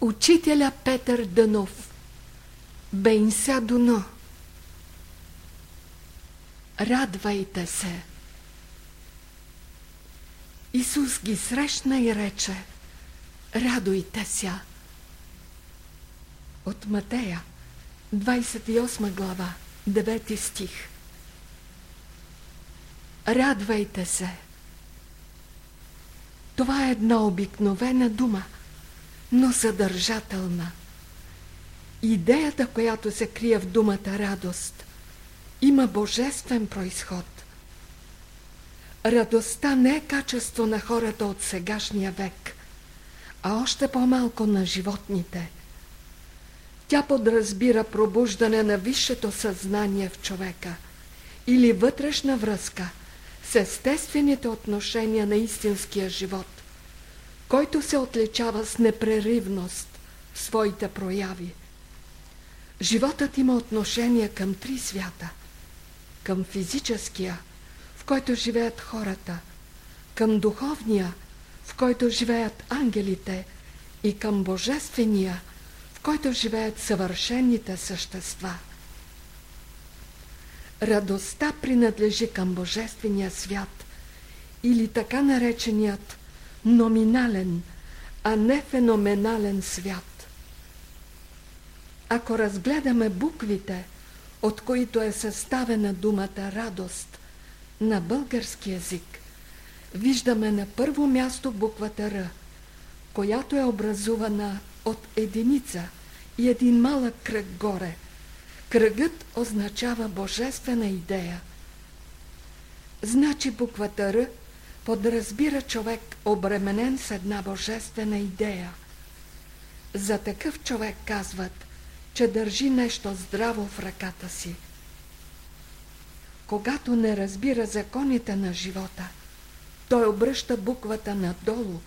Учителя Петър Дънов. Бейнся Дуно. Радвайте се. Исус ги срещна и рече Радуйте ся От Матея 28 глава 9 стих. Радвайте се. Това е една обикновена дума – но съдържателна. Идеята, която се крие в думата радост, има божествен происход. Радостта не е качество на хората от сегашния век, а още по-малко на животните. Тя подразбира пробуждане на висшето съзнание в човека или вътрешна връзка с естествените отношения на истинския живот който се отличава с непреривност в своите прояви. Животът има отношение към три свята. Към физическия, в който живеят хората, към духовния, в който живеят ангелите и към божествения, в който живеят съвършените същества. Радостта принадлежи към божествения свят или така нареченият номинален, а не феноменален свят. Ако разгледаме буквите, от които е съставена думата радост на български язик, виждаме на първо място буквата Р, която е образувана от единица и един малък кръг горе. Кръгът означава божествена идея. Значи буквата Р – подразбира човек обременен с една божествена идея. За такъв човек казват, че държи нещо здраво в ръката си. Когато не разбира законите на живота, той обръща буквата надолу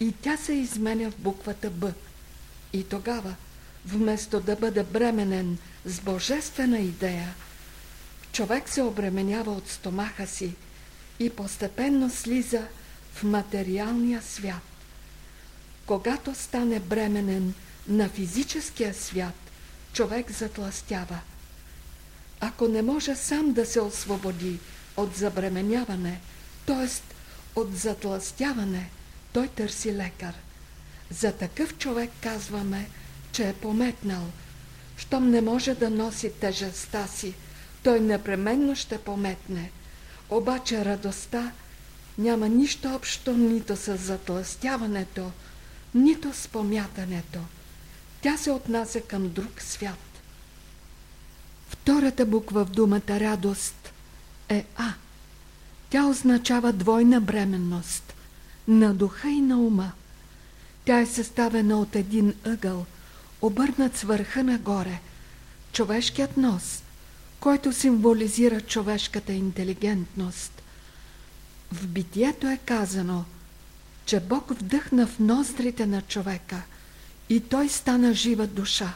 и тя се изменя в буквата Б. И тогава, вместо да бъде бременен с божествена идея, човек се обременява от стомаха си и постепенно слиза в материалния свят. Когато стане бременен на физическия свят, човек затластява. Ако не може сам да се освободи от забременяване, т.е. от затластяване, той търси лекар. За такъв човек казваме, че е пометнал. Щом не може да носи тежестта си, той непременно ще пометне – обаче радостта няма нищо общо нито с затластяването, нито с помятането. Тя се отнася към друг свят. Втората буква в думата радост е А. Тя означава двойна бременност на духа и на ума. Тя е съставена от един ъгъл, обърнат с върха нагоре, човешкият нос – който символизира човешката интелигентност. В битието е казано, че Бог вдъхна в ноздрите на човека и той стана жива душа.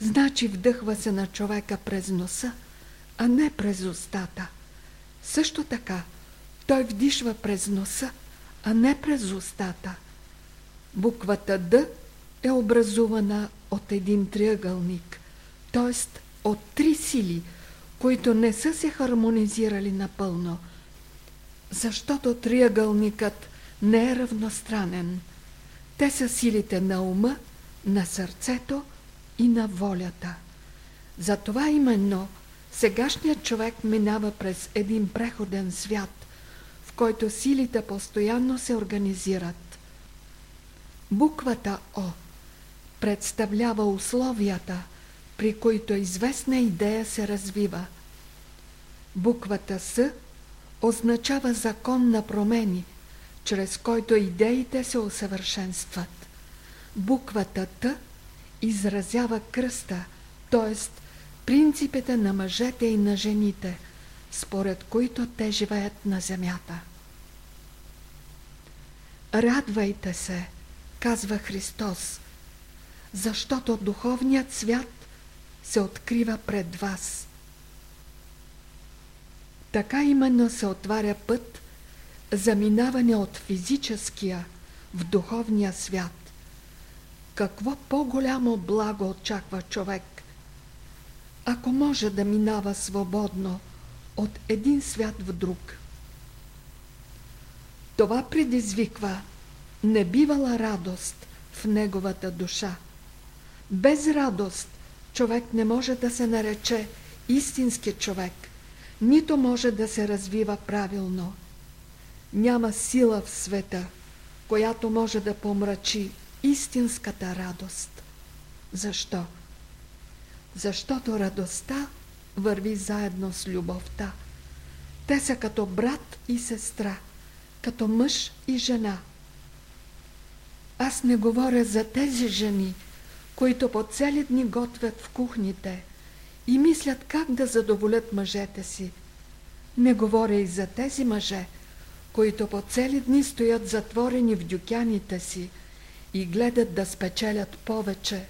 Значи вдъхва се на човека през носа, а не през устата. Също така, той вдишва през носа, а не през устата. Буквата Д е образувана от един триъгълник, т.е от три сили, които не са се хармонизирали напълно, защото триъгълникът не е равностранен. Те са силите на ума, на сърцето и на волята. Затова именно сегашният човек минава през един преходен свят, в който силите постоянно се организират. Буквата О представлява условията – при които известна идея се развива. Буквата С означава закон на промени, чрез който идеите се усъвършенстват. Буквата Т изразява кръста, т.е. принципите на мъжете и на жените, според които те живеят на земята. Радвайте се, казва Христос, защото духовният свят се открива пред вас. Така именно се отваря път за минаване от физическия в духовния свят. какво по-голямо благо очаква човек, ако може да минава свободно от един свят в друг. Това предизвиква небивала радост в неговата душа. Без радост човек не може да се нарече истински човек, нито може да се развива правилно. Няма сила в света, която може да помрачи истинската радост. Защо? Защото радостта върви заедно с любовта. Те са като брат и сестра, като мъж и жена. Аз не говоря за тези жени, които по цели дни готвят в кухните и мислят как да задоволят мъжете си. Не говоря и за тези мъже, които по цели дни стоят затворени в дюкяните си и гледат да спечелят повече,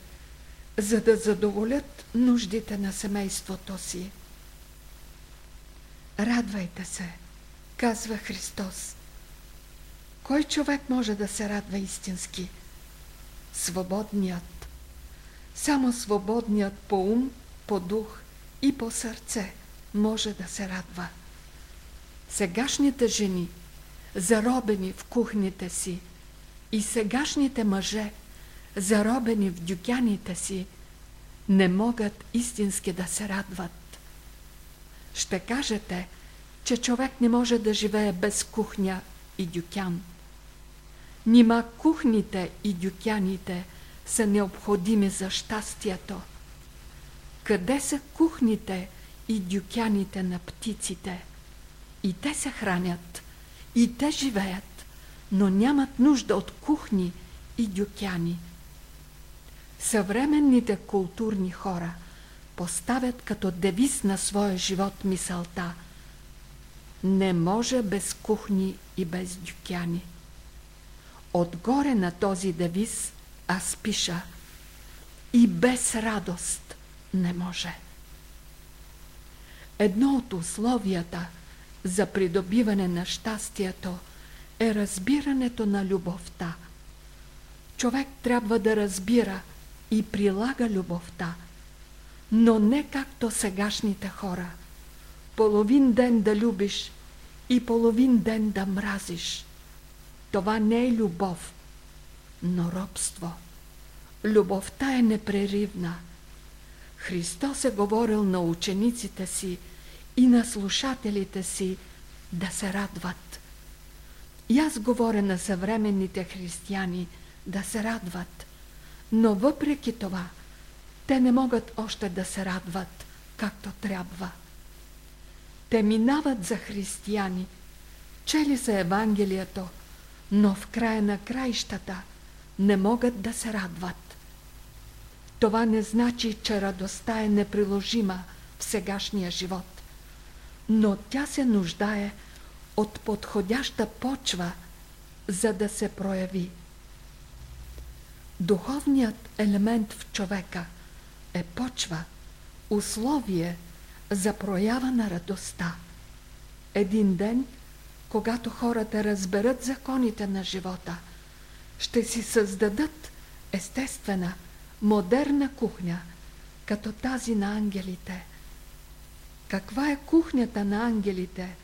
за да задоволят нуждите на семейството си. Радвайте се, казва Христос. Кой човек може да се радва истински? Свободният. Само свободният по ум, по дух и по сърце може да се радва. Сегашните жени, заробени в кухните си, и сегашните мъже, заробени в дюкяните си, не могат истински да се радват. Ще кажете, че човек не може да живее без кухня и дюкян. Нима кухните и дюкяните са необходими за щастието. Къде са кухните и дюкяните на птиците? И те се хранят, и те живеят, но нямат нужда от кухни и дюкяни. Съвременните културни хора поставят като девиз на своя живот мисълта Не може без кухни и без дюкяни. Отгоре на този девиз аз пиша и без радост не може. Едно от условията за придобиване на щастието е разбирането на любовта. Човек трябва да разбира и прилага любовта, но не както сегашните хора. Половин ден да любиш и половин ден да мразиш. Това не е любов, но робство. Любовта е непреривна. Христос е говорил на учениците си и на слушателите си да се радват. И аз говоря на съвременните християни да се радват, но въпреки това те не могат още да се радват както трябва. Те минават за християни, чели са Евангелието, но в края на краищата не могат да се радват. Това не значи, че радостта е неприложима в сегашния живот, но тя се нуждае от подходяща почва, за да се прояви. Духовният елемент в човека е почва, условие за проява на радостта. Един ден – когато хората разберат законите на живота, ще си създадат естествена, модерна кухня, като тази на ангелите. Каква е кухнята на ангелите?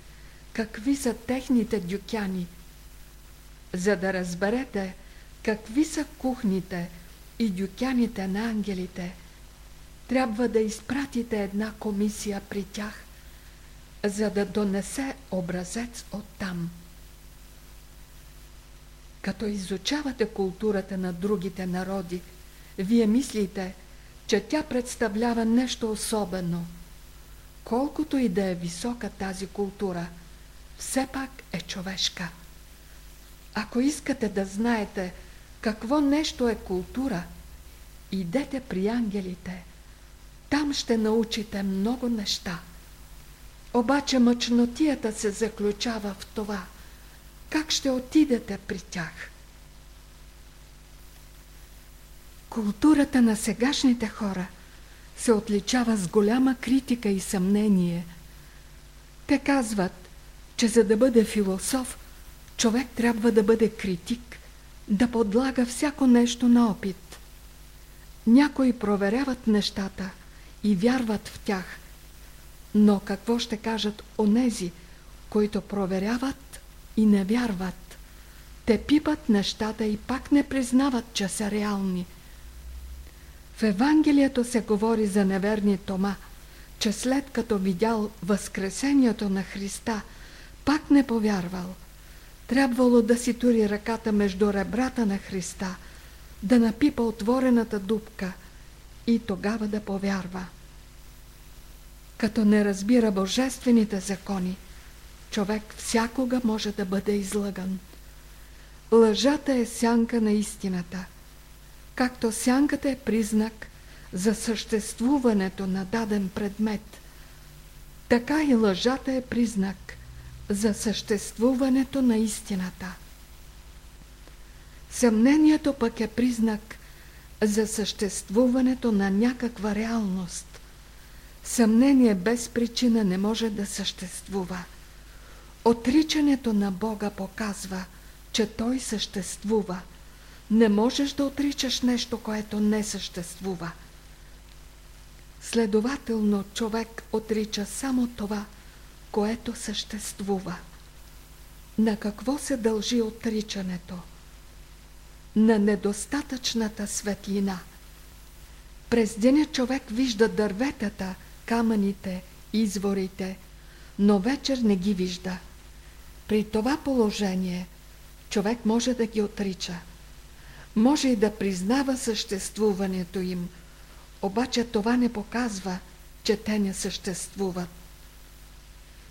Какви са техните дюкяни? За да разберете какви са кухните и дюкяните на ангелите, трябва да изпратите една комисия при тях – за да донесе образец от там. Като изучавате културата на другите народи, вие мислите, че тя представлява нещо особено. Колкото и да е висока тази култура, все пак е човешка. Ако искате да знаете какво нещо е култура, идете при ангелите. Там ще научите много неща. Обаче мъчнотията се заключава в това, как ще отидете при тях. Културата на сегашните хора се отличава с голяма критика и съмнение. Те казват, че за да бъде философ, човек трябва да бъде критик, да подлага всяко нещо на опит. Някои проверяват нещата и вярват в тях, но какво ще кажат онези, които проверяват и не вярват? Те пипат нещата и пак не признават, че са реални. В Евангелието се говори за неверни Тома, че след като видял възкресението на Христа, пак не повярвал. Трябвало да си тури ръката между ребрата на Христа, да напипа отворената дупка и тогава да повярва. Като не разбира божествените закони, човек всякога може да бъде излъган. Лъжата е сянка на истината. Както сянката е признак за съществуването на даден предмет, така и лъжата е признак за съществуването на истината. Съмнението пък е признак за съществуването на някаква реалност. Съмнение без причина не може да съществува. Отричането на Бога показва, че Той съществува. Не можеш да отричаш нещо, което не съществува. Следователно, човек отрича само това, което съществува. На какво се дължи отричането? На недостатъчната светлина. През деня човек вижда дърветата, камъните, изворите, но вечер не ги вижда. При това положение човек може да ги отрича. Може и да признава съществуването им, обаче това не показва, че те не съществуват.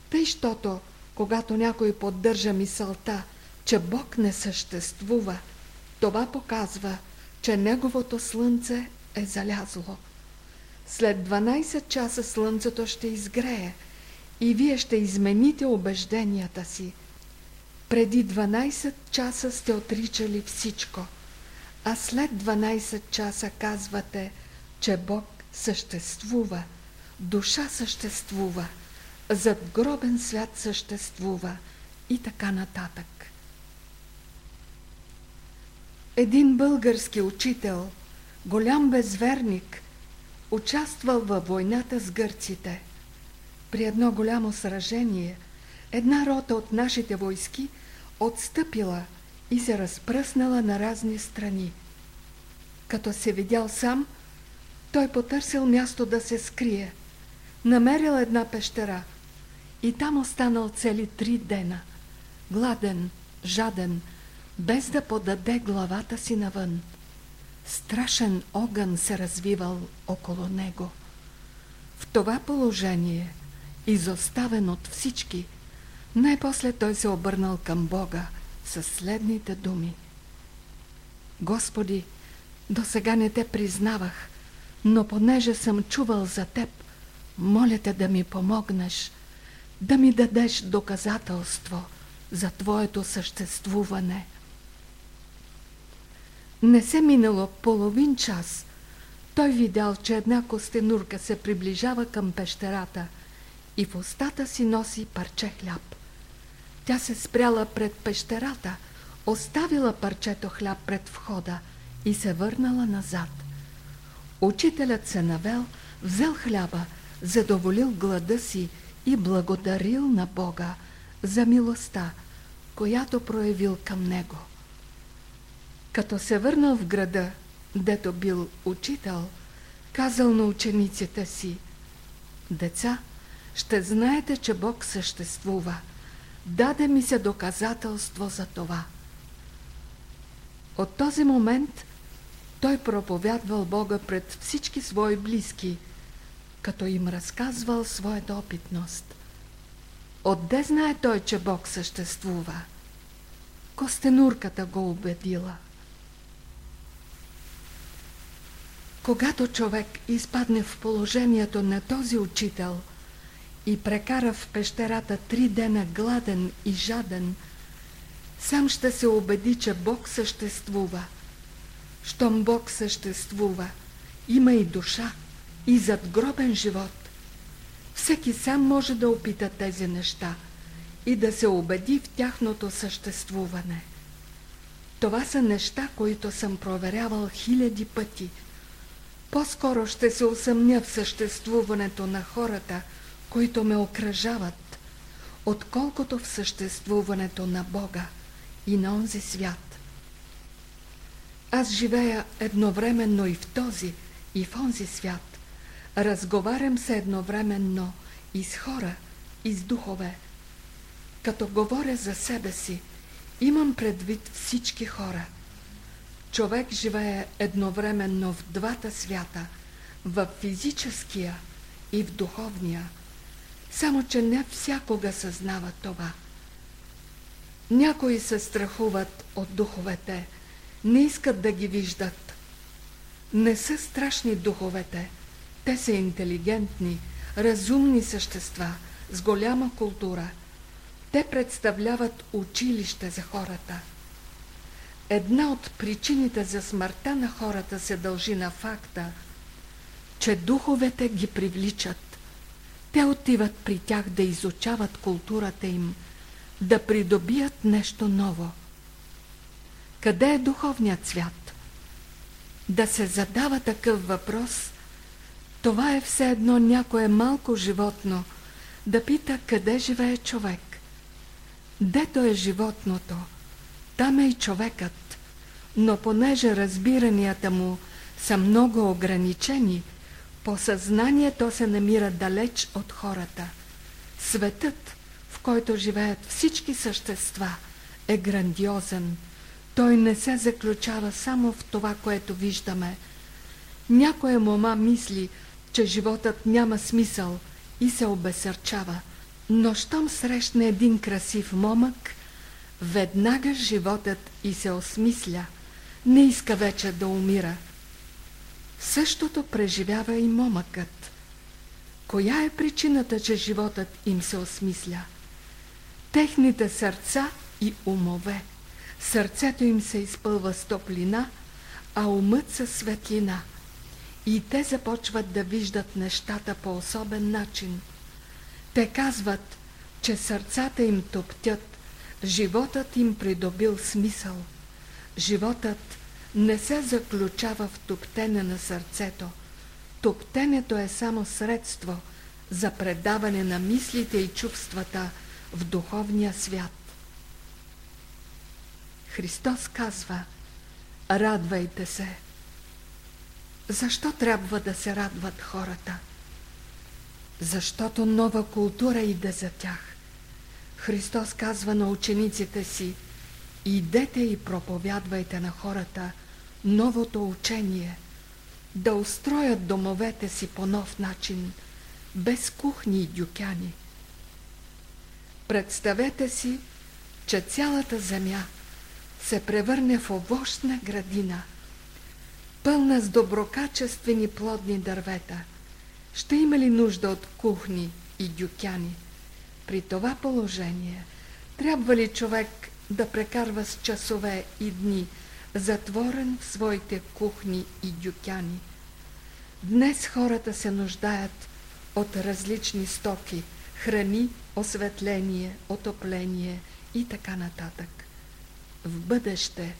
Тъй, щото, когато някой поддържа мисълта, че Бог не съществува, това показва, че Неговото слънце е залязло. След 12 часа слънцето ще изгрее и вие ще измените убежденията си. Преди 12 часа сте отричали всичко, а след 12 часа казвате, че Бог съществува, душа съществува, задгробен свят съществува и така нататък. Един български учител, голям безверник, участвал във войната с гърците. При едно голямо сражение, една рота от нашите войски отстъпила и се разпръснала на разни страни. Като се видял сам, той потърсил място да се скрие. Намерил една пещера и там останал цели три дена. Гладен, жаден, без да подаде главата си навън. Страшен огън се развивал около него. В това положение, изоставен от всички, най-после той се обърнал към Бога със следните думи. Господи, до сега не те признавах, но понеже съм чувал за теб, моля те да ми помогнеш, да ми дадеш доказателство за Твоето съществуване. Не се минало половин час. Той видял, че една костенурка се приближава към пещерата и в устата си носи парче хляб. Тя се спряла пред пещерата, оставила парчето хляб пред входа и се върнала назад. Учителят се навел, взел хляба, задоволил глада си и благодарил на Бога за милостта, която проявил към него. Като се върнал в града, дето бил учител, казал на учениците си Деца, ще знаете, че Бог съществува. Даде ми се доказателство за това. От този момент той проповядвал Бога пред всички свои близки, като им разказвал своята опитност. Отде знае той, че Бог съществува? Костенурката го убедила – Когато човек изпадне в положението на този учител и прекара в пещерата три дена гладен и жаден, сам ще се убеди, че Бог съществува. Щом Бог съществува, има и душа, и задгробен живот. Всеки сам може да опита тези неща и да се убеди в тяхното съществуване. Това са неща, които съм проверявал хиляди пъти – По-скоро ще се усъмня в съществуването на хората, които ме окръжават, отколкото в съществуването на Бога и на онзи свят. Аз живея едновременно и в този, и в онзи свят. Разговарям се едновременно и с хора, и с духове. Като говоря за себе си, имам предвид всички хора. Човек живее едновременно в двата свята, в физическия и в духовния, само че не всякога съзнава това. Някои се страхуват от духовете, не искат да ги виждат. Не са страшни духовете, те са интелигентни, разумни същества с голяма култура. Те представляват училище за хората. Една от причините за смъртта на хората се дължи на факта, че духовете ги привличат. Те отиват при тях да изучават културата им, да придобият нещо ново. Къде е духовният свят? Да се задава такъв въпрос, това е все едно някое малко животно да пита къде живее човек. Дето е животното, там е и човекът, но понеже разбиранията му са много ограничени, по съзнанието се намира далеч от хората. Светът, в който живеят всички същества, е грандиозен. Той не се заключава само в това, което виждаме. Някоя мома мисли, че животът няма смисъл и се обесърчава, но щом срещне един красив момък, веднага животът и се осмисля, не иска вече да умира. Същото преживява и момъкът. Коя е причината, че животът им се осмисля? Техните сърца и умове. Сърцето им се изпълва с топлина, а умът със светлина. И те започват да виждат нещата по особен начин. Те казват, че сърцата им топтят, животът им придобил смисъл. Животът не се заключава в топтене на сърцето. Топтенето е само средство за предаване на мислите и чувствата в духовния свят. Христос казва, радвайте се. Защо трябва да се радват хората? Защото нова култура иде за тях. Христос казва на учениците си, идете и проповядвайте на хората новото учение, да устроят домовете си по нов начин, без кухни и дюкяни. Представете си, че цялата земя се превърне в овощна градина, пълна с доброкачествени плодни дървета. Ще има ли нужда от кухни и дюкяни? При това положение трябва ли човек да прекарва с часове и дни затворен в своите кухни и дюкяни? Днес хората се нуждаят от различни стоки, храни, осветление, отопление и така нататък. В бъдеще,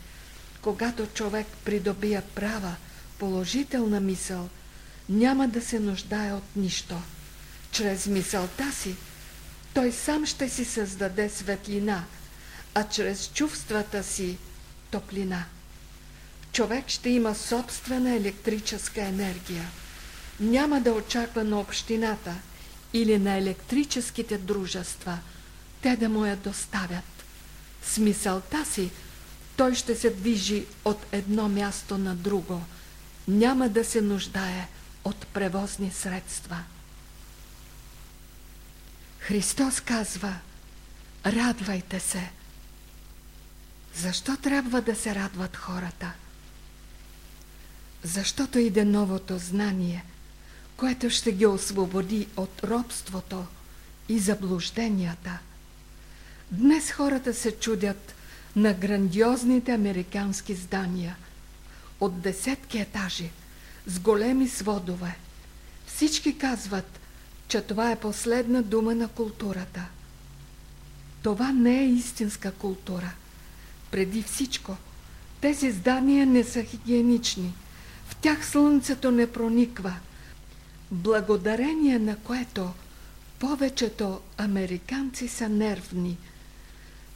когато човек придобия права, положителна мисъл, няма да се нуждае от нищо. Чрез мисълта си той сам ще си създаде светлина, а чрез чувствата си топлина. Човек ще има собствена електрическа енергия. Няма да очаква на общината или на електрическите дружества, те да му я доставят. С мисълта си той ще се движи от едно място на друго. Няма да се нуждае от превозни средства. Христос казва, радвайте се. Защо трябва да се радват хората? Защото иде новото знание, което ще ги освободи от робството и заблужденията. Днес хората се чудят на грандиозните американски здания от десетки етажи с големи сводове. Всички казват, че това е последна дума на културата. Това не е истинска култура. Преди всичко, тези здания не са хигиенични. В тях слънцето не прониква, благодарение на което повечето американци са нервни.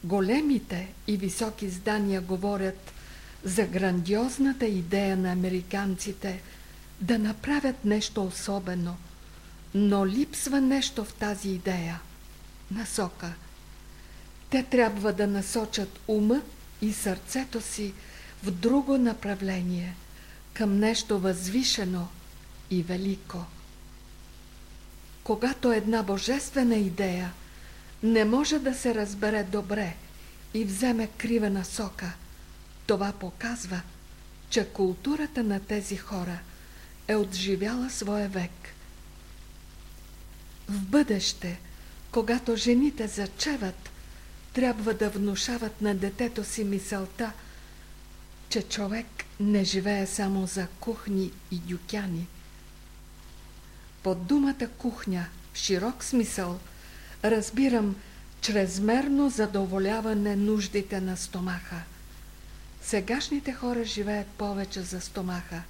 Големите и високи здания говорят за грандиозната идея на американците да направят нещо особено, но липсва нещо в тази идея – насока. Те трябва да насочат ума и сърцето си в друго направление, към нещо възвишено и велико. Когато една божествена идея не може да се разбере добре и вземе крива насока, това показва, че културата на тези хора е отживяла своя век. В бъдеще, когато жените зачеват, трябва да внушават на детето си мисълта, че човек не живее само за кухни и дюкяни. Под думата кухня в широк смисъл разбирам чрезмерно задоволяване нуждите на стомаха. Сегашните хора живеят повече за стомаха.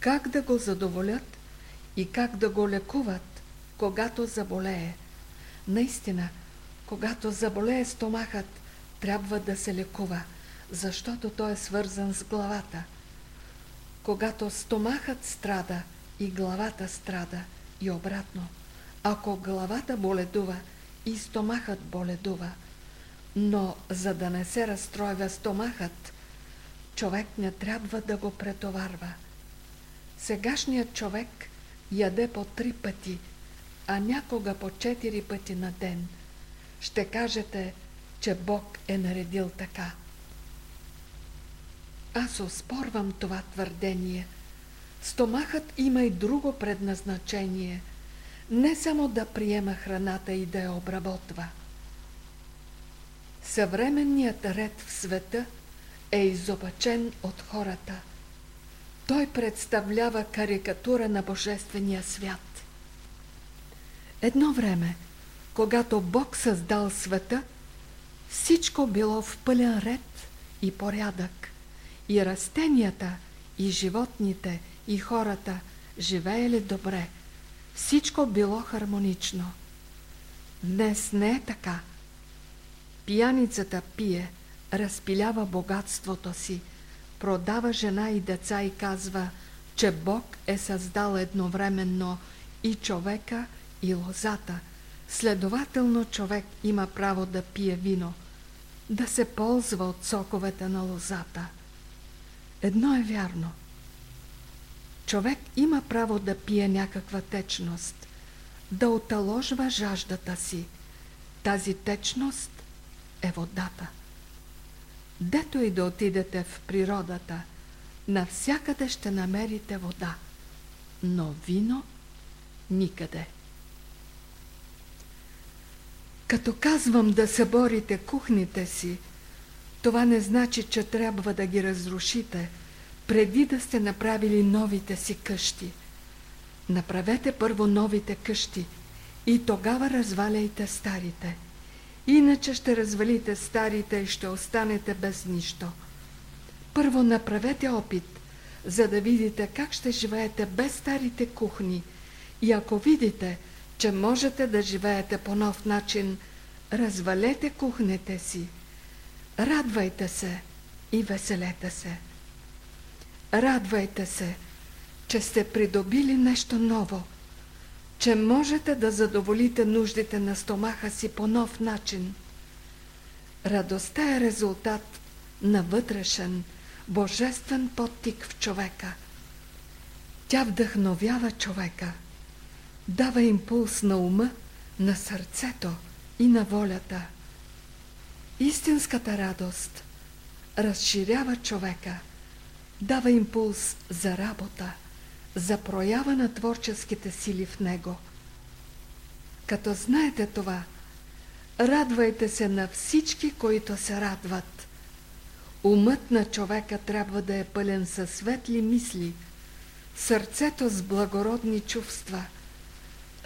Как да го задоволят и как да го лекуват, когато заболее. Наистина, когато заболее стомахът, трябва да се лекува, защото той е свързан с главата. Когато стомахът страда и главата страда и обратно, ако главата боледува и стомахът боледува, но за да не се разстройва стомахът, човек не трябва да го претоварва. Сегашният човек яде по три пъти, а някога по четири пъти на ден. Ще кажете, че Бог е наредил така. Аз оспорвам това твърдение. Стомахът има и друго предназначение. Не само да приема храната и да я обработва. Съвременният ред в света е изобачен от хората. Той представлява карикатура на Божествения свят. Едно време, когато Бог създал света, всичко било в пълен ред и порядък и растенията, и животните, и хората живеели добре. Всичко било хармонично. Днес не е така. Пияницата пие, разпилява богатството си, продава жена и деца и казва, че Бог е създал едновременно и човека, и лозата. Следователно човек има право да пие вино, да се ползва от соковете на лозата – Едно е вярно. Човек има право да пие някаква течност, да оталожва жаждата си. Тази течност е водата. Дето и да отидете в природата, навсякъде ще намерите вода, но вино никъде. Като казвам да съборите кухните си, това не значи, че трябва да ги разрушите, преди да сте направили новите си къщи. Направете първо новите къщи и тогава разваляйте старите. Иначе ще развалите старите и ще останете без нищо. Първо направете опит, за да видите как ще живеете без старите кухни и ако видите, че можете да живеете по нов начин, развалете кухнете си Радвайте се и веселете се. Радвайте се, че сте придобили нещо ново, че можете да задоволите нуждите на стомаха си по нов начин. Радостта е резултат на вътрешен, божествен подтик в човека. Тя вдъхновява човека, дава импулс на ума, на сърцето и на волята – Истинската радост разширява човека, дава импулс за работа, за проява на творческите сили в него. Като знаете това, радвайте се на всички, които се радват. Умът на човека трябва да е пълен със светли мисли, сърцето с благородни чувства,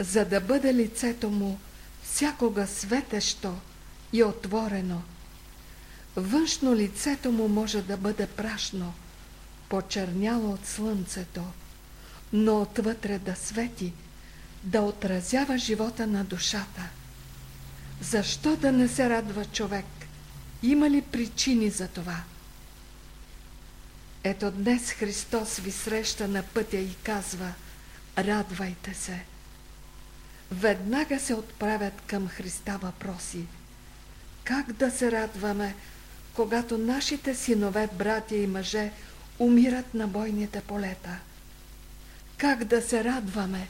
за да бъде лицето му всякога светещо, и отворено. Външно лицето му може да бъде прашно, почерняла от слънцето, но отвътре да свети, да отразява живота на душата. Защо да не се радва човек? Има ли причини за това? Ето днес Христос ви среща на пътя и казва Радвайте се. Веднага се отправят към Христа въпроси. Как да се радваме, когато нашите синове, братя и мъже умират на бойните полета? Как да се радваме,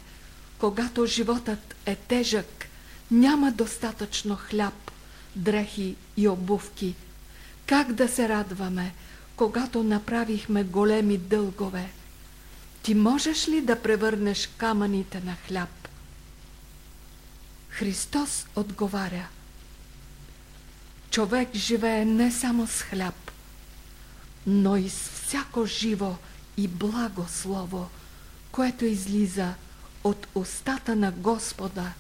когато животът е тежък, няма достатъчно хляб, дрехи и обувки? Как да се радваме, когато направихме големи дългове? Ти можеш ли да превърнеш камъните на хляб? Христос отговаря Човек живее не само с хляб, но и с всяко живо и благо слово, което излиза от устата на Господа,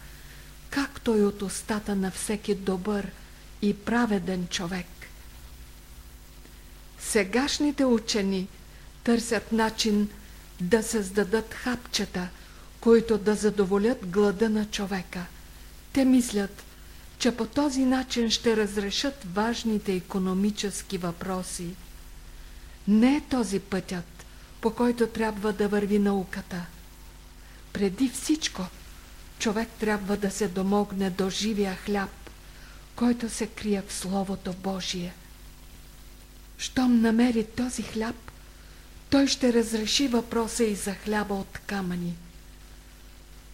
както и от устата на всеки добър и праведен човек. Сегашните учени търсят начин да създадат хапчета, които да задоволят глада на човека. Те мислят, че по този начин ще разрешат важните економически въпроси. Не е този пътят, по който трябва да върви науката. Преди всичко, човек трябва да се домогне до живия хляб, който се крие в Словото Божие. Щом намери този хляб, той ще разреши въпроса и за хляба от камъни.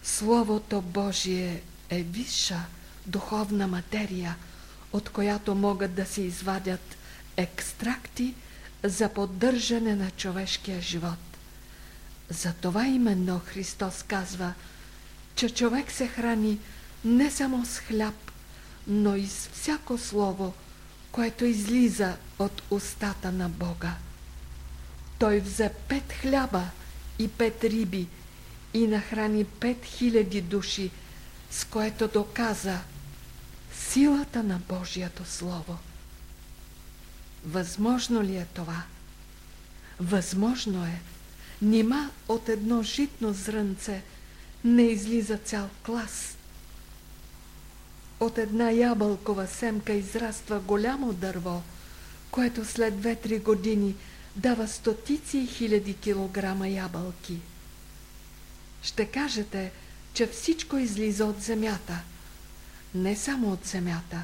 Словото Божие е висша духовна материя, от която могат да се извадят екстракти за поддържане на човешкия живот. Затова именно Христос казва, че човек се храни не само с хляб, но и с всяко слово, което излиза от устата на Бога. Той взе пет хляба и пет риби и нахрани пет хиляди души, с което доказа силата на Божието Слово. Възможно ли е това? Възможно е. Нима от едно житно зрънце не излиза цял клас. От една ябълкова семка израства голямо дърво, което след две-три години дава стотици и хиляди килограма ябълки. Ще кажете, че всичко излиза от земята. Не само от земята,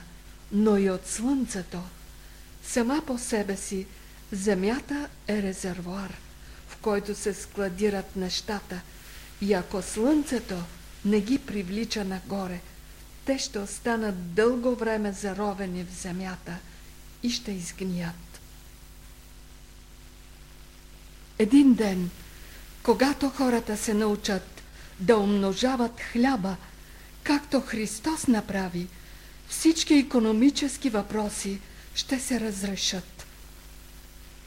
но и от слънцето. Сама по себе си земята е резервуар, в който се складират нещата и ако слънцето не ги привлича нагоре, те ще останат дълго време заровени в земята и ще изгният. Един ден, когато хората се научат да умножават хляба, както Христос направи, всички економически въпроси ще се разрешат.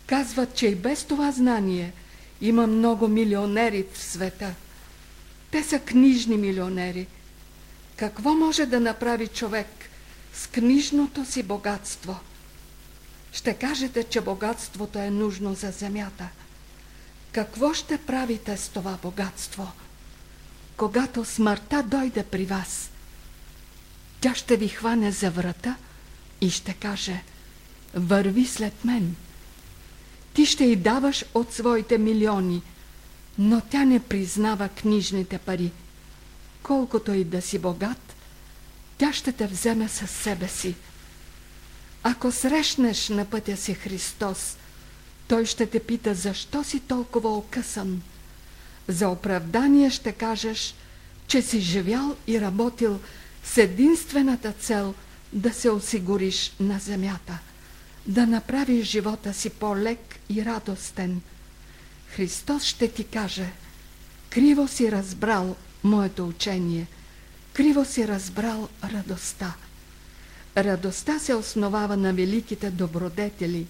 Казват, че и без това знание има много милионери в света. Те са книжни милионери. Какво може да направи човек с книжното си богатство? Ще кажете, че богатството е нужно за земята. Какво ще правите с това богатство? Когато смъртта дойде при вас, тя ще ви хване за врата и ще каже «Върви след мен». Ти ще й даваш от своите милиони, но тя не признава книжните пари. Колкото и да си богат, тя ще те вземе със себе си. Ако срещнеш на пътя си Христос, той ще те пита защо си толкова окъсан – за оправдание ще кажеш, че си живял и работил с единствената цел да се осигуриш на земята, да направиш живота си по-лек и радостен. Христос ще ти каже, криво си разбрал моето учение, криво си разбрал радостта. Радостта се основава на великите добродетели,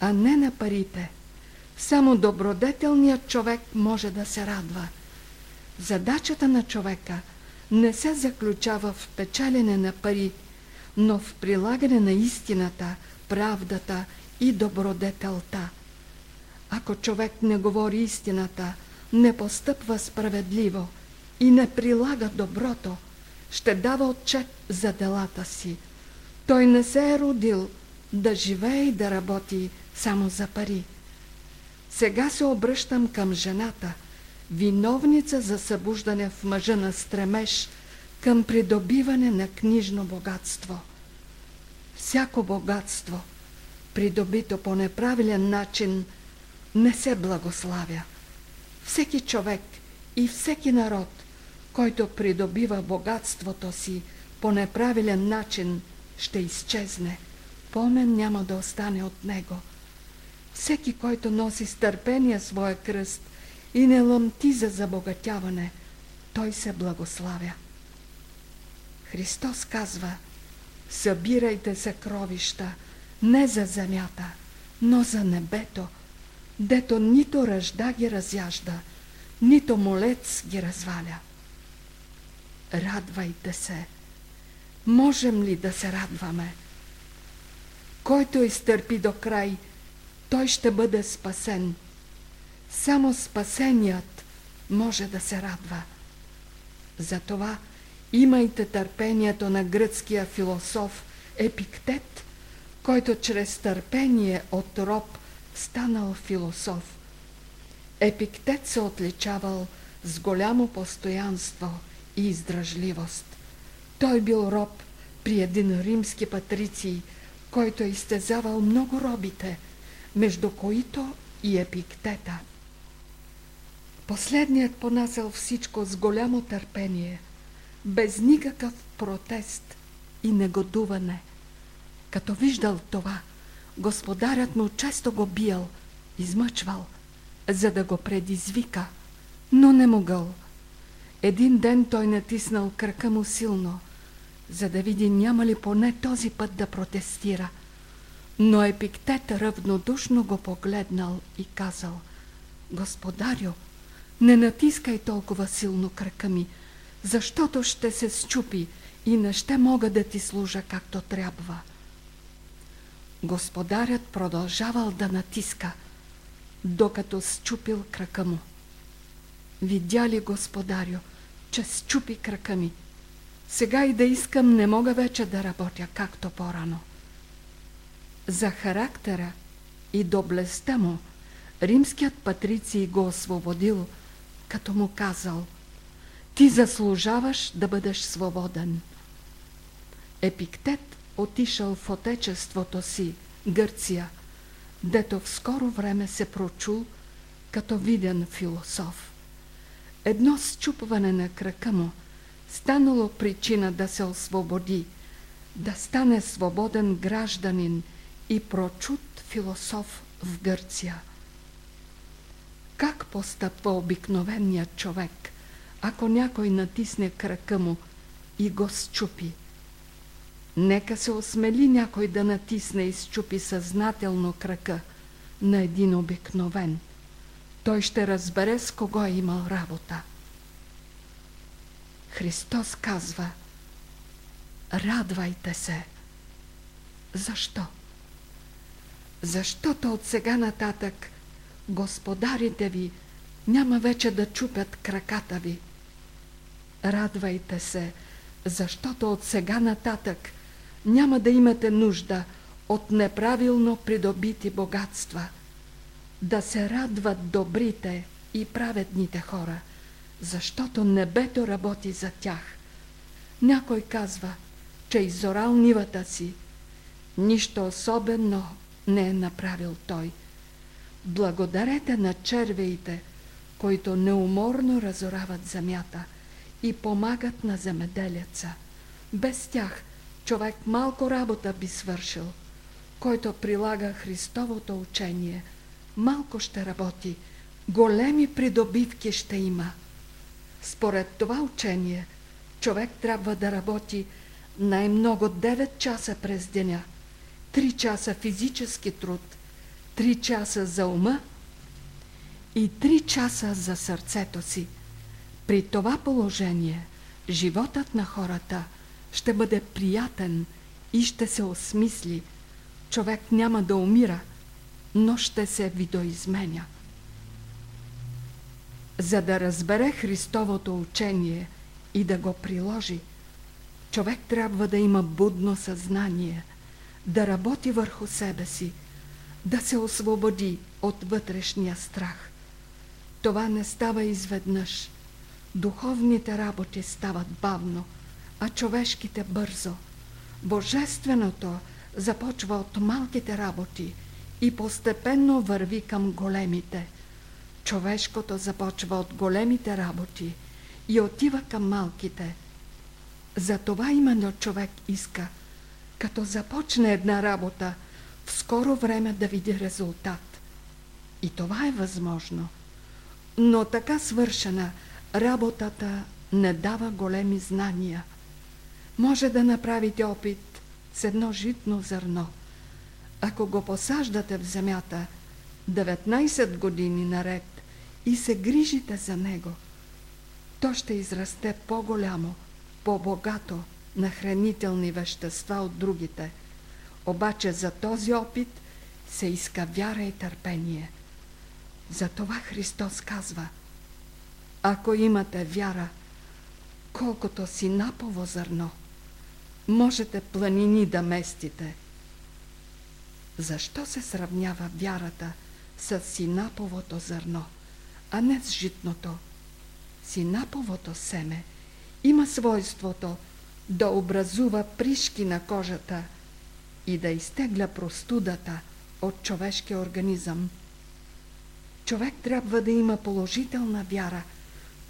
а не на парите – само добродетелният човек може да се радва. Задачата на човека не се заключава в печалене на пари, но в прилагане на истината, правдата и добродетелта. Ако човек не говори истината, не постъпва справедливо и не прилага доброто, ще дава отчет за делата си. Той не се е родил да живее и да работи само за пари. Сега се обръщам към жената, виновница за събуждане в мъжа на стремеж към придобиване на книжно богатство. Всяко богатство, придобито по неправилен начин, не се благославя. Всеки човек и всеки народ, който придобива богатството си по неправилен начин, ще изчезне. Помен няма да остане от него. Всеки, който носи с търпение своя кръст и не лъмти за забогатяване, той се благославя. Христос казва, събирайте съкровища не за земята, но за небето, дето нито ръжда ги разяжда, нито молец ги разваля. Радвайте се. Можем ли да се радваме? Който изтърпи до край, той ще бъде спасен. Само спасеният може да се радва. Затова имайте търпението на гръцкия философ Епиктет, който чрез търпение от роб станал философ. Епиктет се отличавал с голямо постоянство и издръжливост. Той бил роб при един римски патриций, който изтезавал много робите, между които и епиктета. Последният понасял всичко с голямо търпение, без никакъв протест и негодуване. Като виждал това, господарят му често го биял, измъчвал, за да го предизвика, но не могъл. Един ден той натиснал крака му силно, за да види няма ли поне този път да протестира. Но Епиктет равнодушно го погледнал и казал Господарю, не натискай толкова силно крака ми, защото ще се счупи и не ще мога да ти служа както трябва. Господарят продължавал да натиска, докато счупил крака му. Видя ли, господарю, че счупи крака ми? Сега и да искам, не мога вече да работя, както по-рано. За характера и доблестта му, римският патриций го освободил, като му казал «Ти заслужаваш да бъдеш свободен». Епиктет отишъл в отечеството си, Гърция, дето в скоро време се прочул като виден философ. Едно счупване на крака му станало причина да се освободи, да стане свободен гражданин и прочут философ в Гърция. Как постъпва обикновеният човек, ако някой натисне крака му и го счупи? Нека се осмели някой да натисне и счупи съзнателно крака на един обикновен. Той ще разбере с кого е имал работа. Христос казва Радвайте се. Защо? Защото от сега нататък господарите ви няма вече да чупят краката ви. Радвайте се, защото от сега нататък няма да имате нужда от неправилно придобити богатства. Да се радват добрите и праведните хора, защото небето работи за тях. Някой казва, че изорал нивата си. Нищо особено не е направил той. Благодарете на червеите, които неуморно разорават земята и помагат на земеделеца. Без тях човек малко работа би свършил. Който прилага Христовото учение, малко ще работи, големи придобивки ще има. Според това учение, човек трябва да работи най-много 9 часа през деня, 3 часа физически труд, 3 часа за ума и 3 часа за сърцето си. При това положение животът на хората ще бъде приятен и ще се осмисли. Човек няма да умира, но ще се видоизменя. За да разбере Христовото учение и да го приложи, човек трябва да има будно съзнание, да работи върху себе си, да се освободи от вътрешния страх. Това не става изведнъж. Духовните работи стават бавно, а човешките бързо. Божественото започва от малките работи и постепенно върви към големите. Човешкото започва от големите работи и отива към малките. Затова именно човек иска, като започне една работа, в скоро време да види резултат. И това е възможно. Но така свършена, работата не дава големи знания. Може да направите опит с едно житно зърно. Ако го посаждате в земята 19 години наред и се грижите за него, то ще израсте по-голямо, по-богато на хранителни вещества от другите. Обаче за този опит се иска вяра и търпение. Затова Христос казва Ако имате вяра, колкото си напово зърно, можете планини да местите. Защо се сравнява вярата с синаповото зърно, а не с житното? Синаповото семе има свойството да образува пришки на кожата и да изтегля простудата от човешкия организъм. Човек трябва да има положителна вяра,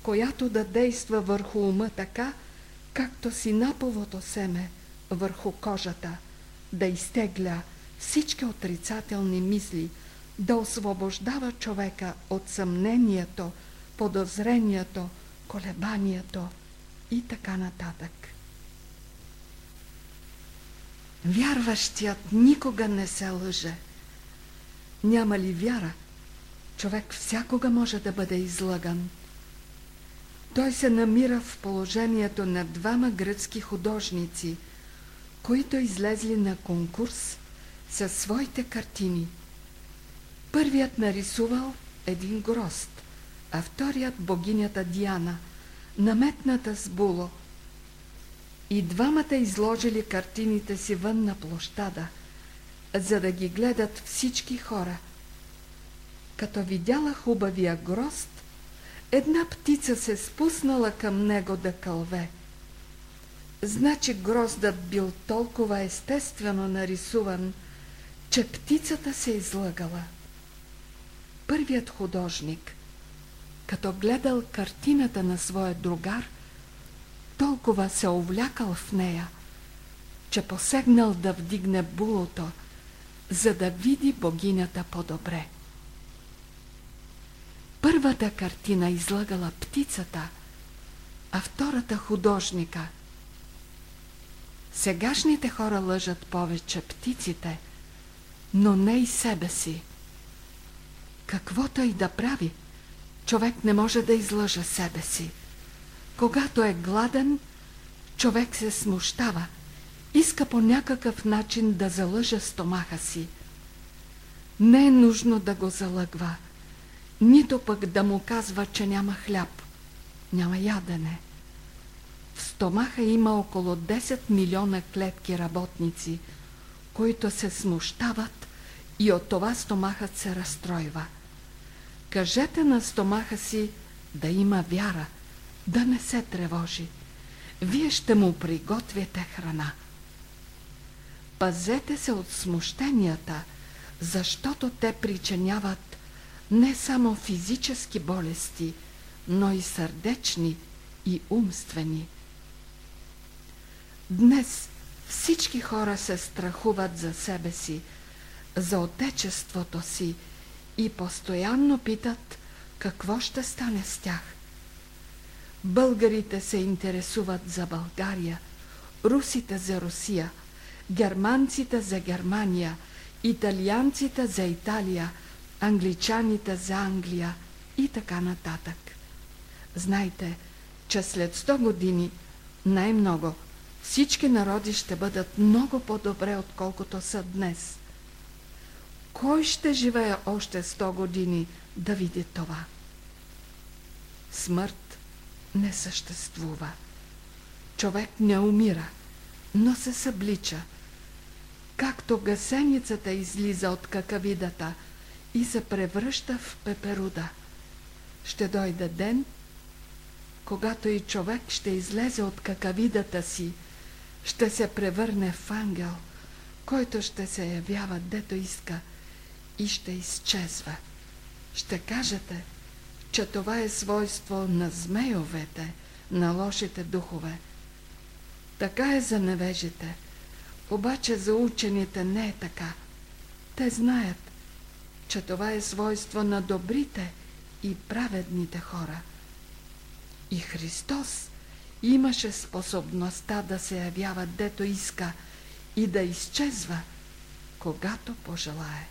която да действа върху ума така, както си наповото семе върху кожата, да изтегля всички отрицателни мисли, да освобождава човека от съмнението, подозрението, колебанието и така нататък. Вярващият никога не се лъже. Няма ли вяра, човек всякога може да бъде излъган. Той се намира в положението на двама гръцки художници, които излезли на конкурс със своите картини. Първият нарисувал един грост, а вторият богинята Диана, наметната с було. И двамата изложили картините си вън на площада, за да ги гледат всички хора. Като видяла хубавия грост, една птица се спуснала към него да кълве. Значи гроздът бил толкова естествено нарисуван, че птицата се излъгала. Първият художник, като гледал картината на своя другар, толкова се увлякал в нея, че посегнал да вдигне булото, за да види богинята по-добре. Първата картина излагала птицата, а втората художника. Сегашните хора лъжат повече птиците, но не и себе си. Каквото и да прави, човек не може да излъжа себе си. Когато е гладен, човек се смущава, иска по някакъв начин да залъжа стомаха си. Не е нужно да го залъгва – нито пък да му казва, че няма хляб, няма ядене. В стомаха има около 10 милиона клетки работници, които се смущават и от това стомахът се разстройва. Кажете на стомаха си да има вяра, да не се тревожи. Вие ще му приготвяте храна. Пазете се от смущенията, защото те причиняват не само физически болести, но и сърдечни и умствени. Днес всички хора се страхуват за себе си, за отечеството си и постоянно питат какво ще стане с тях. Българите се интересуват за България, русите за Русия, германците за Германия, италианците за Италия – англичаните за Англия и така нататък. Знайте, че след 100 години най-много всички народи ще бъдат много по-добре, отколкото са днес. Кой ще живее още 100 години да види това? Смърт не съществува. Човек не умира, но се съблича. Както гасеницата излиза от какавидата и се превръща в пеперуда. Ще дойде ден, когато и човек ще излезе от какавидата си, ще се превърне в ангел, който ще се явява дето иска и ще изчезва. Ще кажете, че това е свойство на змейовете, на лошите духове. Така е за невежите, обаче за учените не е така. Те знаят, че това е свойство на добрите и праведните хора. И Христос имаше способността да се явява дето иска и да изчезва, когато пожелае.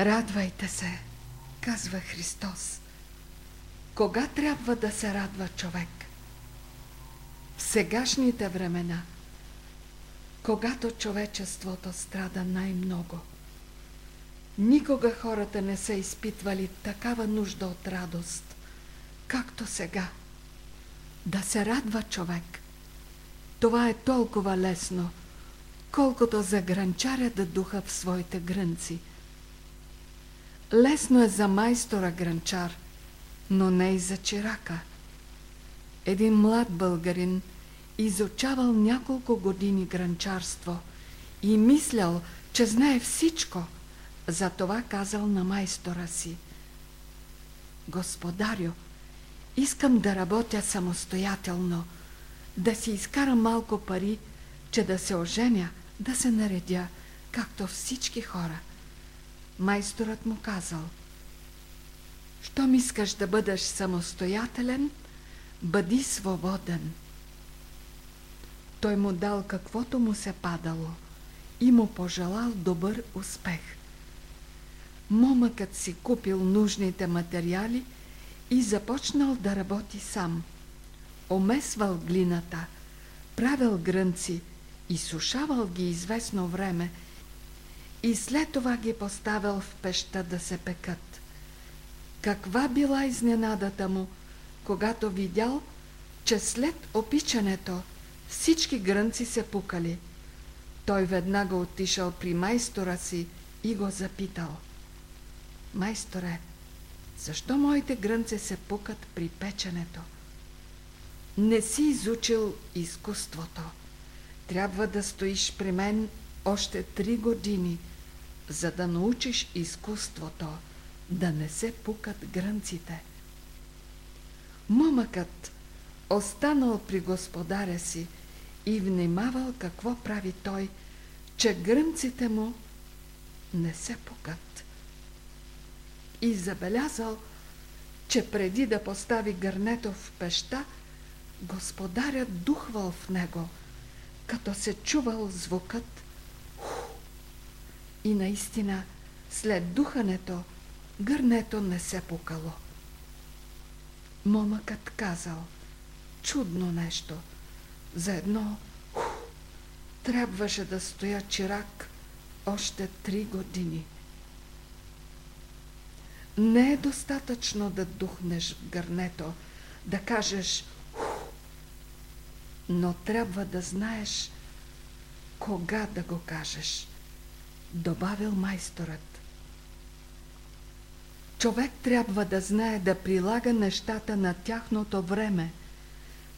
Радвайте се, казва Христос. Кога трябва да се радва човек? В сегашните времена, когато човечеството страда най-много. Никога хората не са изпитвали такава нужда от радост, както сега. Да се радва човек. Това е толкова лесно, колкото за гранчаря да духа в своите грънци – Лесно е за майстора гранчар, но не и за чирака. Един млад българин изучавал няколко години гранчарство и мислял, че знае всичко, затова казал на майстора си. Господарю, искам да работя самостоятелно, да си изкарам малко пари, че да се оженя, да се наредя, както всички хора – майсторът му казал Щом искаш да бъдеш самостоятелен, бъди свободен. Той му дал каквото му се падало и му пожелал добър успех. Момъкът си купил нужните материали и започнал да работи сам. Омесвал глината, правил грънци и сушавал ги известно време – и след това ги поставил в пеща да се пекат. Каква била изненадата му, когато видял, че след опичането всички грънци се пукали. Той веднага отишъл при майстора си и го запитал. Майсторе, защо моите грънци се пукат при печенето? Не си изучил изкуството. Трябва да стоиш при мен още три години – за да научиш изкуството да не се пукат грънците. Момъкът останал при господаря си и внимавал какво прави той, че грънците му не се пукат. И забелязал, че преди да постави гърнето в пеща, господарят духвал в него, като се чувал звукът и наистина, след духането, гърнето не се пукало. Момъкът казал, чудно нещо, за едно ух, трябваше да стоя чирак още три години. Не е достатъчно да духнеш в гърнето, да кажеш ух, но трябва да знаеш кога да го кажеш добавил майсторът. Човек трябва да знае да прилага нещата на тяхното време,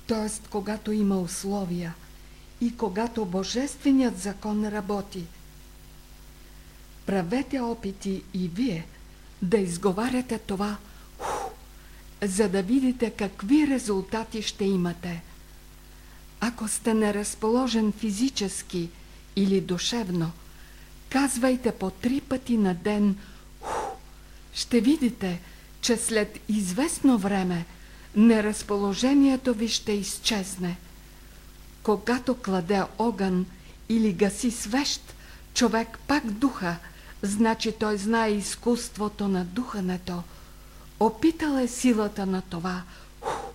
т.е. когато има условия и когато Божественият закон работи. Правете опити и вие да изговаряте това, за да видите какви резултати ще имате. Ако сте неразположен физически или душевно – Казвайте по три пъти на ден Ху! Ще видите, че след известно време неразположението ви ще изчезне. Когато кладе огън или гаси свещ, човек пак духа, значи той знае изкуството на духането. Опитал е силата на това. Ху!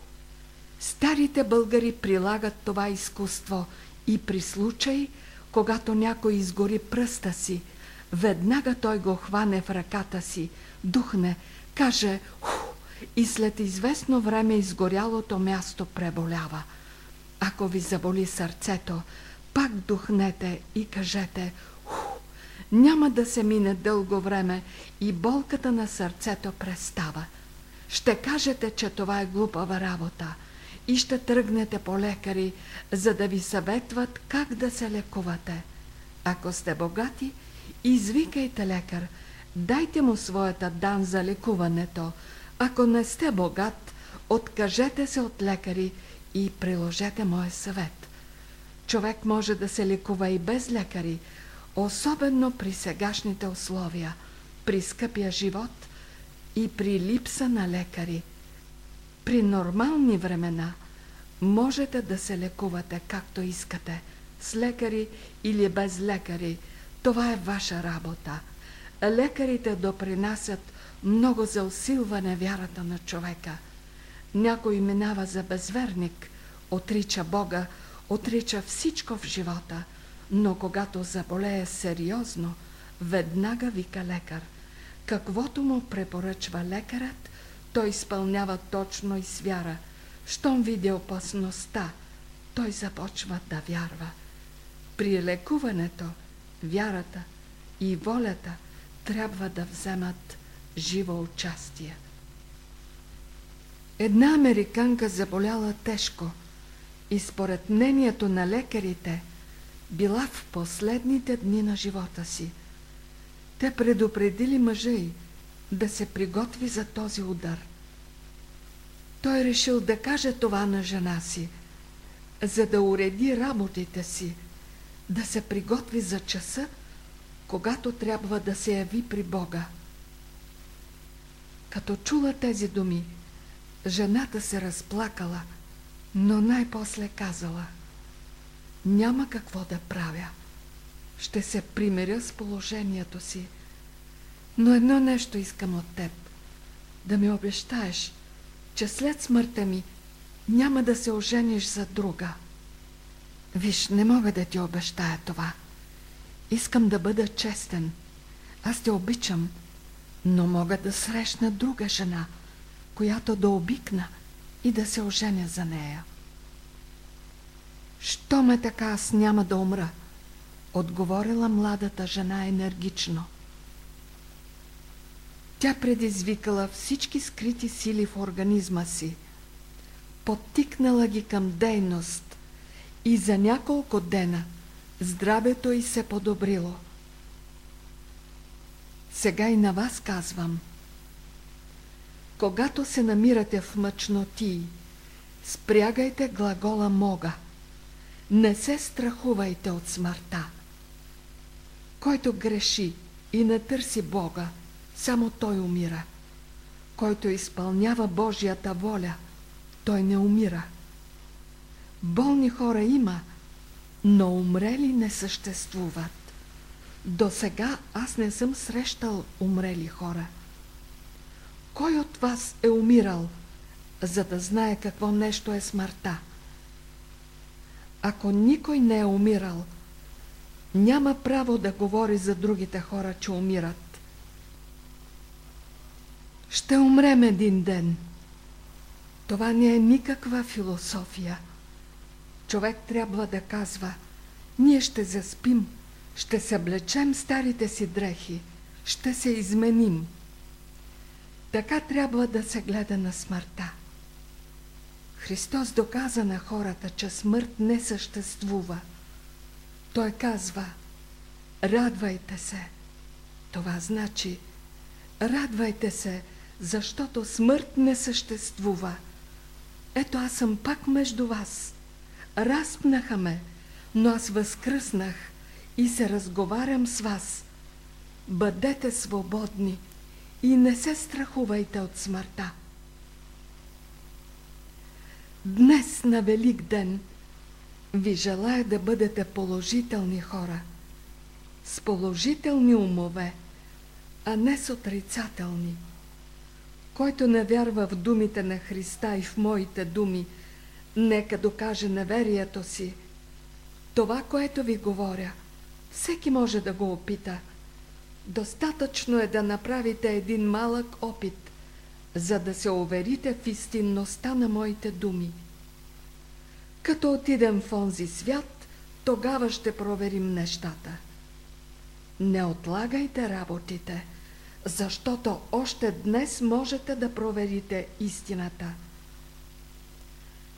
Старите българи прилагат това изкуство и при случай – когато някой изгори пръста си, веднага той го хване в ръката си, духне, каже «Хух!» и след известно време изгорялото място преболява. Ако ви заболи сърцето, пак духнете и кажете «Хух!» Няма да се мине дълго време и болката на сърцето престава. Ще кажете, че това е глупава работа и ще тръгнете по лекари, за да ви съветват как да се лекувате. Ако сте богати, извикайте лекар, дайте му своята дан за лекуването. Ако не сте богат, откажете се от лекари и приложете моя съвет. Човек може да се лекува и без лекари, особено при сегашните условия, при скъпия живот и при липса на лекари. При нормални времена можете да се лекувате както искате, с лекари или без лекари. Това е ваша работа. Лекарите допринасят много за усилване вярата на човека. Някой минава за безверник, отрича Бога, отрича всичко в живота – но когато заболее сериозно, веднага вика лекар. Каквото му препоръчва лекарът, той изпълнява точно и с вяра. Щом види опасността, той започва да вярва. При лекуването, вярата и волята трябва да вземат живо участие. Една американка заболяла тежко и според мнението на лекарите – била в последните дни на живота си. Те предупредили мъжа й да се приготви за този удар. Той решил да каже това на жена си, за да уреди работите си, да се приготви за часа, когато трябва да се яви при Бога. Като чула тези думи, жената се разплакала, но най-после казала – няма какво да правя. Ще се примеря с положението си. Но едно нещо искам от теб. Да ми обещаеш, че след смъртта ми няма да се ожениш за друга. Виж, не мога да ти обещая това. Искам да бъда честен. Аз те обичам, но мога да срещна друга жена, която да обикна и да се оженя за нея. Що ме така, аз няма да умра, отговорила младата жена енергично. Тя предизвикала всички скрити сили в организма си, подтикнала ги към дейност и за няколко дена здравето й се подобрило. Сега и на вас казвам. Когато се намирате в мъчноти, спрягайте глагола мога – не се страхувайте от смъртта. Който греши и не търси Бога, само той умира. Който изпълнява Божията воля, той не умира. Болни хора има, но умрели не съществуват. До сега аз не съм срещал умрели хора. Кой от вас е умирал, за да знае какво нещо е смъртта? Ако никой не е умирал, няма право да говори за другите хора, че умират. Ще умрем един ден. Това не е никаква философия. Човек трябва да казва, ние ще заспим, ще съблечем старите си дрехи, ще се изменим. Така трябва да се гледа на смъртта. Христос доказа на хората, че смърт не съществува. Той казва, радвайте се. Това значи, радвайте се, защото смърт не съществува. Ето аз съм пак между вас. Разпнаха ме, но аз възкръснах и се разговарям с вас. Бъдете свободни и не се страхувайте от смъртта. Днес на Велик ден ви желая да бъдете положителни хора, с положителни умове, а не с отрицателни. Който не вярва в думите на Христа и в моите думи, нека докаже неверието си. Това, което ви говоря, всеки може да го опита. Достатъчно е да направите един малък опит, за да се уверите в истинността на моите думи. Като отидем в онзи свят, тогава ще проверим нещата. Не отлагайте работите, защото още днес можете да проверите истината.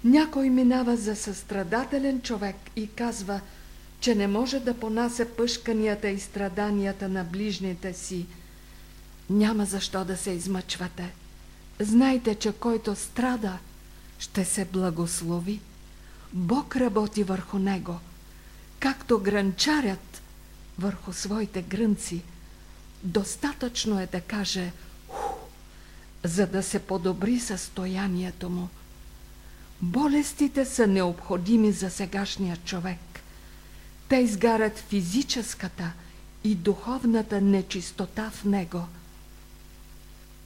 Някой минава за състрадателен човек и казва, че не може да понася пъшканията и страданията на ближните си. Няма защо да се измъчвате. Знайте, че който страда, ще се благослови. Бог работи върху него, както гранчарят върху своите грънци. Достатъчно е да каже за да се подобри състоянието му. Болестите са необходими за сегашния човек. Те изгарят физическата и духовната нечистота в него.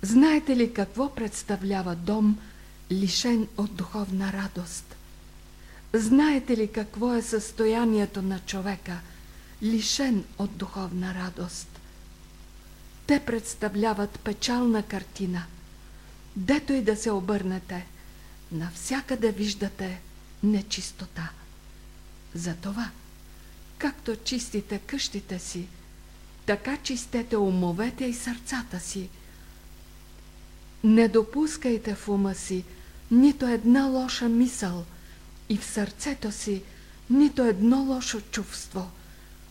Знаете ли какво представлява дом, лишен от духовна радост? Знаете ли какво е състоянието на човека, лишен от духовна радост? Те представляват печална картина. Дето и да се обърнете, навсякъде виждате нечистота. Затова, както чистите къщите си, така чистете умовете и сърцата си. Не допускайте в ума си нито една лоша мисъл и в сърцето си нито едно лошо чувство,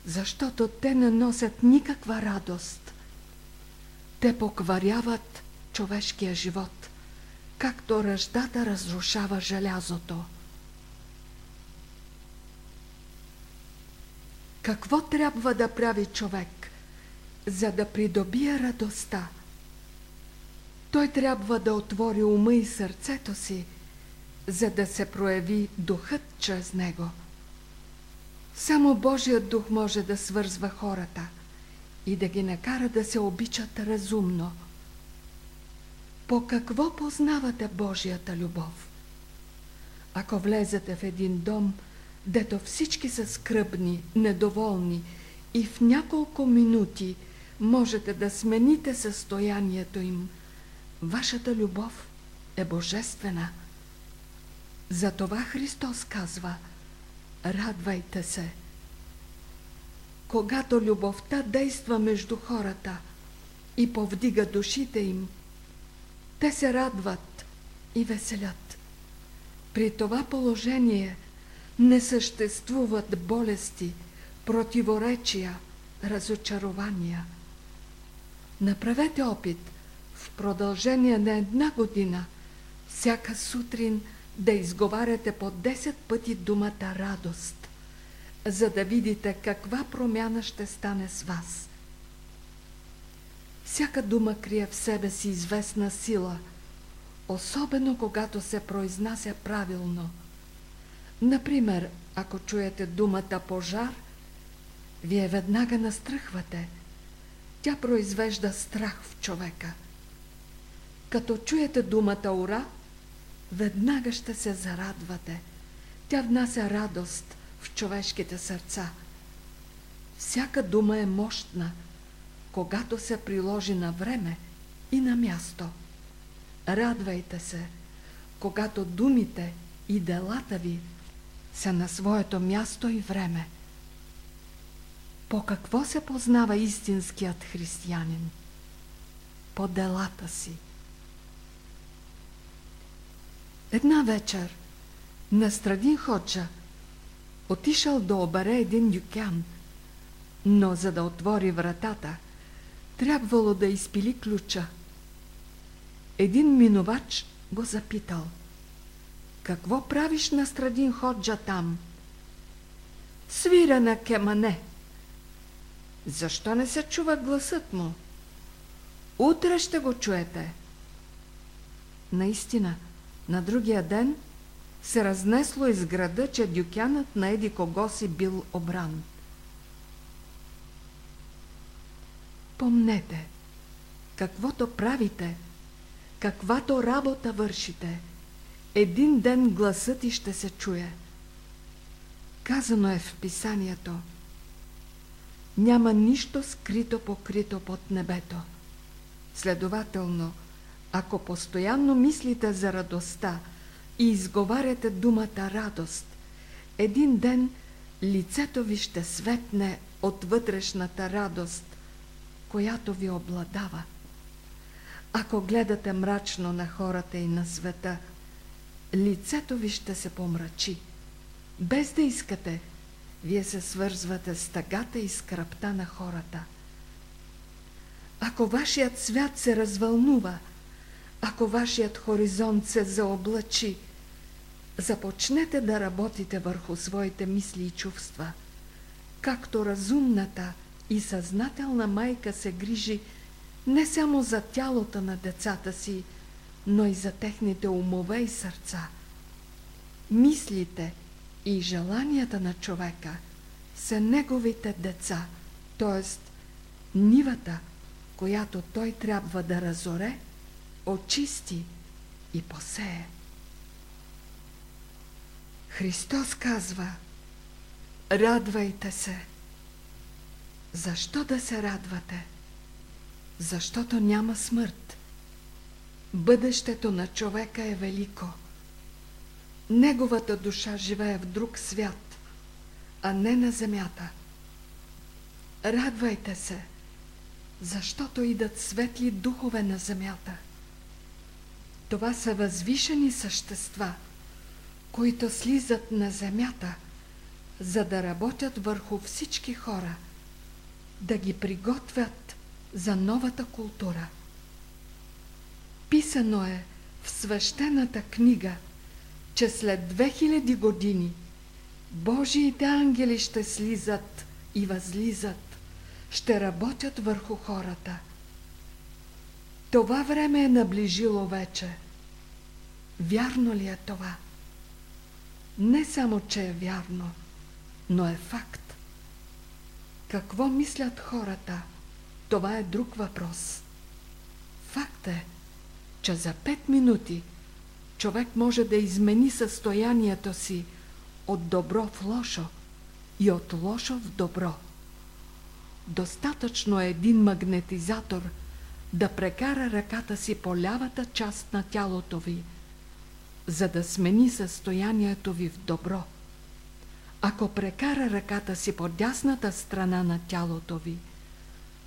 защото те не носят никаква радост. Те покваряват човешкия живот, както ръждата разрушава желязото. Какво трябва да прави човек, за да придобие радостта? Той трябва да отвори ума и сърцето си, за да се прояви духът чрез него. Само Божият дух може да свързва хората и да ги накара да се обичат разумно. По какво познавате Божията любов? Ако влезете в един дом, дето всички са скръбни, недоволни и в няколко минути можете да смените състоянието им, вашата любов е божествена. Затова Христос казва Радвайте се. Когато любовта действа между хората и повдига душите им, те се радват и веселят. При това положение не съществуват болести, противоречия, разочарования. Направете опит в продължение на една година, всяка сутрин да изговаряте по 10 пъти думата радост, за да видите каква промяна ще стане с вас. Всяка дума крие в себе си известна сила, особено когато се произнася правилно – Например, ако чуете думата пожар, вие веднага настръхвате. Тя произвежда страх в човека. Като чуете думата ура, веднага ще се зарадвате. Тя внася радост в човешките сърца. Всяка дума е мощна, когато се приложи на време и на място. Радвайте се, когато думите и делата ви са на своето място и време. По какво се познава истинският християнин? По делата си. Една вечер Настрадин Ходжа отишъл да обере един дюкян, но за да отвори вратата, трябвало да изпили ключа. Един минувач го запитал – какво правиш на Страдин Ходжа там? Свира на кемане. Защо не се чува гласът му? Утре ще го чуете. Наистина, на другия ден се разнесло из града, че дюкянът на еди кого си бил обран. Помнете, каквото правите, каквато работа вършите – един ден гласът ти ще се чуе. Казано е в писанието. Няма нищо скрито покрито под небето. Следователно, ако постоянно мислите за радостта и изговаряте думата радост, един ден лицето ви ще светне от вътрешната радост, която ви обладава. Ако гледате мрачно на хората и на света, лицето ви ще се помрачи. Без да искате, вие се свързвате с тъгата и скръпта на хората. Ако вашият свят се развълнува, ако вашият хоризонт се заоблачи, започнете да работите върху своите мисли и чувства. Както разумната и съзнателна майка се грижи не само за тялото на децата си, но и за техните умове и сърца. Мислите и желанията на човека са неговите деца, т.е. нивата, която той трябва да разоре, очисти и посее. Христос казва Радвайте се. Защо да се радвате? Защото няма смърт. Бъдещето на човека е велико. Неговата душа живее в друг свят, а не на земята. Радвайте се, защото идат светли духове на земята. Това са възвишени същества, които слизат на земята, за да работят върху всички хора, да ги приготвят за новата култура. Писано е в свещената книга, че след 2000 години Божиите ангели ще слизат и възлизат, ще работят върху хората. Това време е наближило вече. Вярно ли е това? Не само, че е вярно, но е факт. Какво мислят хората? Това е друг въпрос. Факт е, че за пет минути човек може да измени състоянието си от добро в лошо и от лошо в добро. Достатъчно е един магнетизатор да прекара ръката си по лявата част на тялото ви, за да смени състоянието ви в добро. Ако прекара ръката си по дясната страна на тялото ви,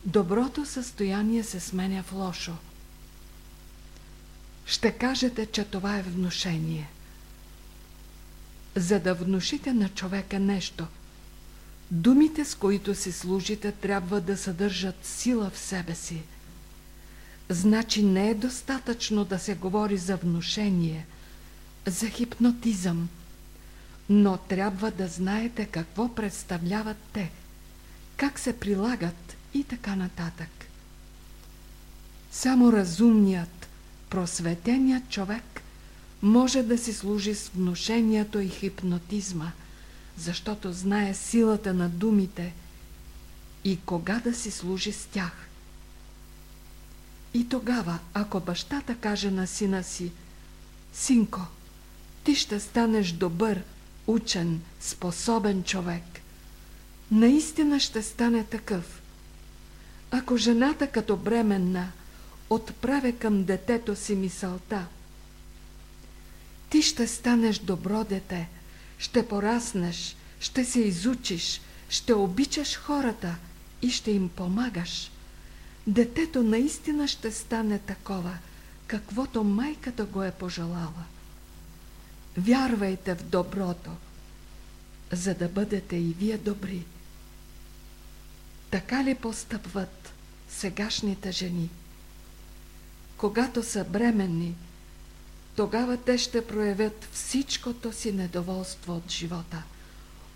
доброто състояние се сменя в лошо. Ще кажете, че това е внушение. За да внушите на човека нещо, думите, с които си служите, трябва да съдържат сила в себе си. Значи не е достатъчно да се говори за внушение, за хипнотизъм, но трябва да знаете какво представляват те, как се прилагат и така нататък. Само разумният, просветеният човек може да си служи с внушението и хипнотизма, защото знае силата на думите и кога да си служи с тях. И тогава, ако бащата каже на сина си, Синко, ти ще станеш добър, учен, способен човек, наистина ще стане такъв. Ако жената като бременна – отправя към детето си мисълта. Ти ще станеш добро дете, ще пораснеш, ще се изучиш, ще обичаш хората и ще им помагаш. Детето наистина ще стане такова, каквото майката го е пожелала. Вярвайте в доброто, за да бъдете и вие добри. Така ли постъпват сегашните жени? Когато са бременни, тогава те ще проявят всичкото си недоволство от живота,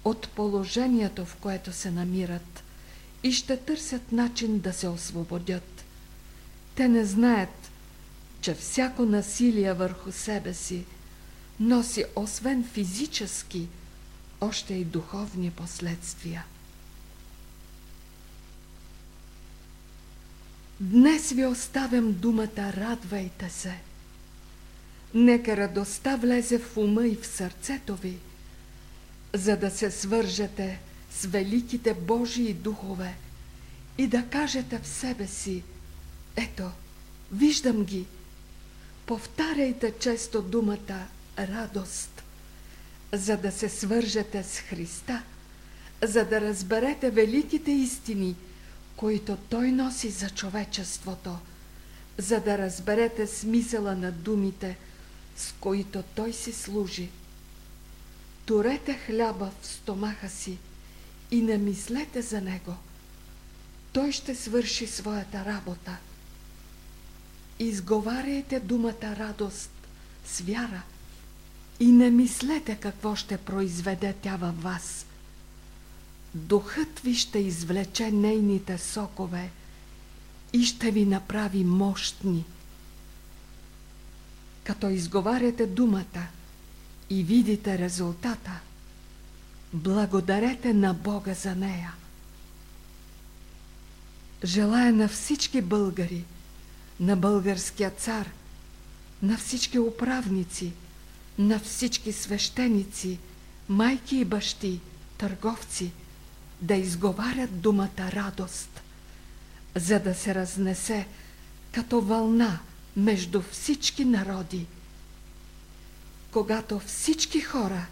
от положението, в което се намират и ще търсят начин да се освободят. Те не знаят, че всяко насилие върху себе си носи освен физически, още и духовни последствия. Днес ви оставям думата радвайте се. Нека радостта влезе в ума и в сърцето ви. за да се свържете с великите Божии духове и да кажете в себе си Ето, виждам ги. Повтаряйте често думата радост, за да се свържете с Христа, за да разберете великите истини, които Той носи за човечеството, за да разберете смисъла на думите, с които Той си служи. Турете хляба в стомаха си и не мислете за него. Той ще свърши своята работа. Изговаряйте думата радост с вяра и не мислете какво ще произведе тя във вас. Духът ви ще извлече нейните сокове и ще ви направи мощни. Като изговаряте думата и видите резултата, благодарете на Бога за нея. Желая на всички българи, на българския цар, на всички управници, на всички свещеници, майки и бащи, търговци, да изговарят думата радост, за да се разнесе като вълна между всички народи. Когато всички хора,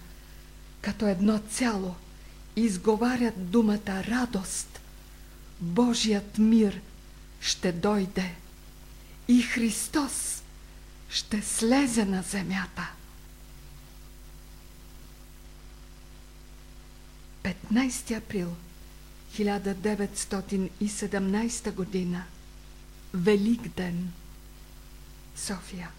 като едно цяло, изговарят думата радост, Божият мир ще дойде и Христос ще слезе на земята. 15 април 1917 година. Велик ден. София